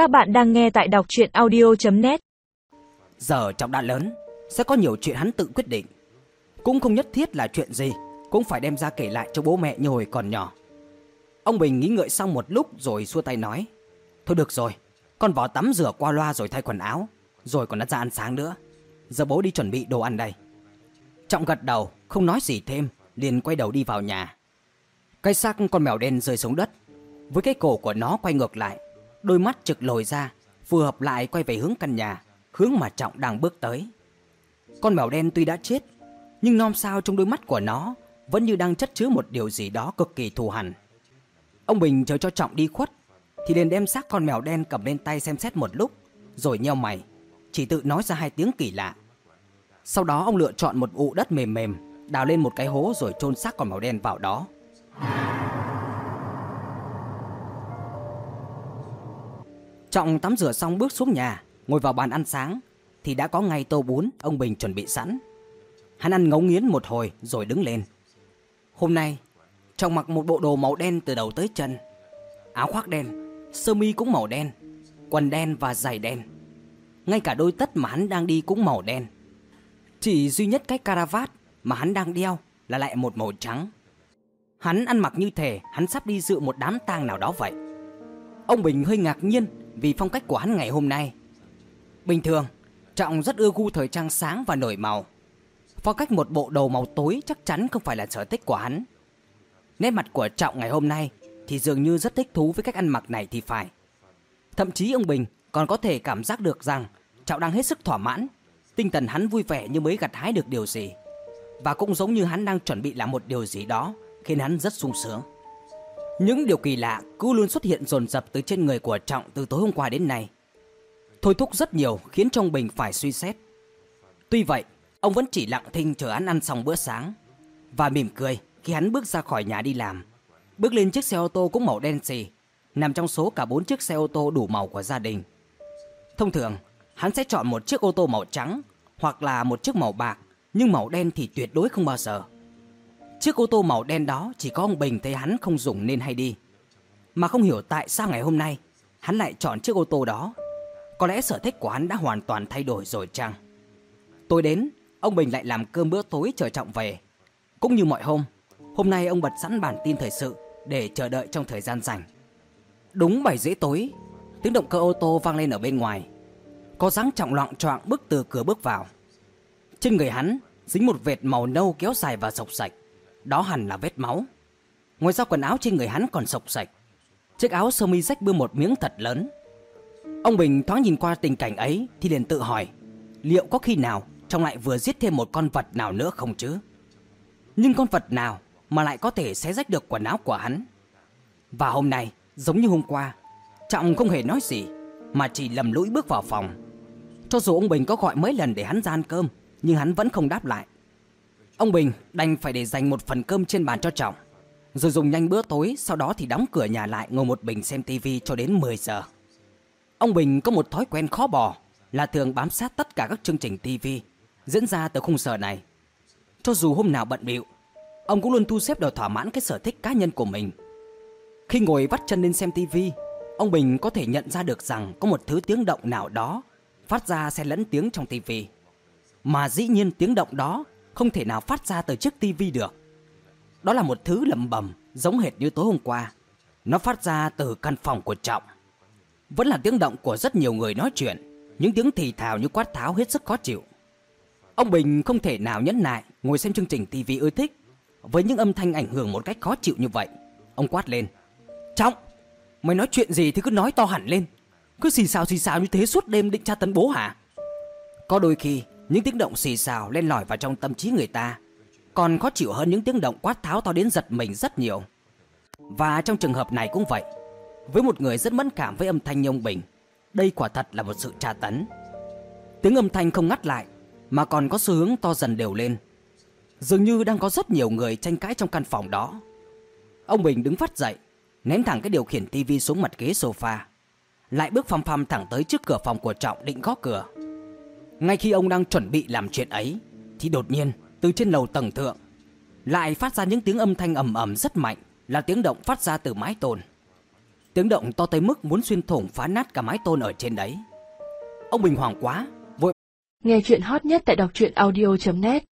Các bạn đang nghe tại đọc chuyện audio.net Giờ Trọng đã lớn, sẽ có nhiều chuyện hắn tự quyết định. Cũng không nhất thiết là chuyện gì, cũng phải đem ra kể lại cho bố mẹ như hồi còn nhỏ. Ông Bình nghĩ ngợi xong một lúc rồi xua tay nói Thôi được rồi, con vào tắm rửa qua loa rồi thay quần áo, rồi còn đã ra ăn sáng nữa. Giờ bố đi chuẩn bị đồ ăn đây. Trọng gật đầu, không nói gì thêm, liền quay đầu đi vào nhà. Cái xác con mèo đen rơi xuống đất, với cái cổ của nó quay ngược lại, đôi mắt trực lồi ra, phù hợp lại quay về hướng căn nhà, hướng mà Trọng đang bước tới. Con mèo đen tuy đã chết, nhưng non sao trong đôi mắt của nó vẫn như đang chất chứa một điều gì đó cực kỳ thù hằn. Ông Bình chờ cho Trọng đi khuất, thì liền đem xác con mèo đen cầm lên tay xem xét một lúc, rồi nheo mày, chỉ tự nói ra hai tiếng kỳ lạ. Sau đó ông lựa chọn một ụ đất mềm mềm, đào lên một cái hố rồi chôn xác con mèo đen vào đó. Trọng tắm rửa xong bước xuống nhà, ngồi vào bàn ăn sáng thì đã có ngay tô bún ông Bình chuẩn bị sẵn. Hắn ăn ngấu nghiến một hồi rồi đứng lên. Hôm nay, Trọng mặc một bộ đồ màu đen từ đầu tới chân. Áo khoác đen, sơ mi cũng màu đen, quần đen và giày đen. Ngay cả đôi tất mà hắn đang đi cũng màu đen. Chỉ duy nhất cái caravat mà hắn đang đeo là lại một màu trắng. Hắn ăn mặc như thể hắn sắp đi dự một đám tang nào đó vậy. Ông Bình hơi ngạc nhiên vì phong cách của hắn ngày hôm nay. Bình thường, Trọng rất ưa gu thời trang sáng và nổi màu. Phong cách một bộ đồ màu tối chắc chắn không phải là sở thích của hắn. Nét mặt của Trọng ngày hôm nay thì dường như rất thích thú với cách ăn mặc này thì phải. Thậm chí ông Bình còn có thể cảm giác được rằng Trọng đang hết sức thỏa mãn, tinh thần hắn vui vẻ như mới gặt hái được điều gì. Và cũng giống như hắn đang chuẩn bị làm một điều gì đó khiến hắn rất sung sướng. Những điều kỳ lạ cứ luôn xuất hiện dồn dập từ trên người của Trọng từ tối hôm qua đến nay. Thôi thúc rất nhiều khiến trong Bình phải suy xét. Tuy vậy, ông vẫn chỉ lặng thinh chờ hắn ăn xong bữa sáng và mỉm cười khi hắn bước ra khỏi nhà đi làm. Bước lên chiếc xe ô tô cũng màu đen xì, nằm trong số cả bốn chiếc xe ô tô đủ màu của gia đình. Thông thường, hắn sẽ chọn một chiếc ô tô màu trắng hoặc là một chiếc màu bạc, nhưng màu đen thì tuyệt đối không bao giờ. Chiếc ô tô màu đen đó chỉ có ông Bình thấy hắn không dùng nên hay đi. Mà không hiểu tại sao ngày hôm nay hắn lại chọn chiếc ô tô đó. Có lẽ sở thích của hắn đã hoàn toàn thay đổi rồi chăng? tôi đến, ông Bình lại làm cơm bữa tối chờ Trọng về. Cũng như mọi hôm, hôm nay ông bật sẵn bản tin thời sự để chờ đợi trong thời gian rảnh. Đúng 7 rưỡi tối, tiếng động cơ ô tô vang lên ở bên ngoài. Có dáng trọng loạn choạng bước từ cửa bước vào. Trên người hắn dính một vệt màu nâu kéo dài và sộc sạch. Đó hẳn là vết máu. Ngoài ra quần áo trên người hắn còn sộc sạch. Chiếc áo sơ mi rách bưa một miếng thật lớn. Ông Bình thoáng nhìn qua tình cảnh ấy thì liền tự hỏi, liệu có khi nào trong lại vừa giết thêm một con vật nào nữa không chứ? Nhưng con vật nào mà lại có thể xé rách được quần áo của hắn? Và hôm nay, giống như hôm qua, Trọng không hề nói gì mà chỉ lầm lũi bước vào phòng. Cho dù ông Bình có gọi mấy lần để hắn ra ăn cơm, nhưng hắn vẫn không đáp lại. Ông Bình đành phải để dành một phần cơm trên bàn cho Trọng Rồi dùng nhanh bữa tối, Sau đó thì đóng cửa nhà lại ngồi một mình xem tivi cho đến 10 giờ. Ông Bình có một thói quen khó bỏ Là thường bám sát tất cả các chương trình tivi Diễn ra từ khung giờ này. Cho dù hôm nào bận bịu, Ông cũng luôn thu xếp để thỏa mãn cái sở thích cá nhân của mình. Khi ngồi vắt chân lên xem tivi Ông Bình có thể nhận ra được rằng Có một thứ tiếng động nào đó Phát ra xen lẫn tiếng trong tivi Mà dĩ nhiên tiếng động đó không thể nào phát ra từ chiếc tivi được. Đó là một thứ lầm bầm giống hệt như tối hôm qua. Nó phát ra từ căn phòng của Trọng. Vẫn là tiếng động của rất nhiều người nói chuyện, những tiếng thì thào như quát tháo hết sức khó chịu. Ông Bình không thể nào nhẫn nại ngồi xem chương trình tivi ưa thích với những âm thanh ảnh hưởng một cách khó chịu như vậy. Ông quát lên: "Trọng, mày nói chuyện gì thì cứ nói to hẳn lên, cứ xì xào xì xào như thế suốt đêm định tra tấn bố hả?" Có đôi khi những tiếng động xì xào lên lỏi vào trong tâm trí người ta còn khó chịu hơn những tiếng động quát tháo to đến giật mình rất nhiều. Và trong trường hợp này cũng vậy. Với một người rất mẫn cảm với âm thanh nhông bình, đây quả thật là một sự tra tấn. Tiếng âm thanh không ngắt lại, mà còn có xu hướng to dần đều lên. Dường như đang có rất nhiều người tranh cãi trong căn phòng đó. Ông Bình đứng phát dậy, ném thẳng cái điều khiển tivi xuống mặt ghế sofa. Lại bước phăm phăm thẳng tới trước cửa phòng của Trọng định gõ cửa. Ngay khi ông đang chuẩn bị làm chuyện ấy Thì đột nhiên từ trên lầu tầng thượng Lại phát ra những tiếng âm thanh ầm ầm rất mạnh Là tiếng động phát ra từ mái tôn Tiếng động to tới mức muốn xuyên thủng phá nát cả mái tôn ở trên đấy. Ông Bình hoàng quá, vội Nghe chuyện hot nhất tại đọc truyện audio.net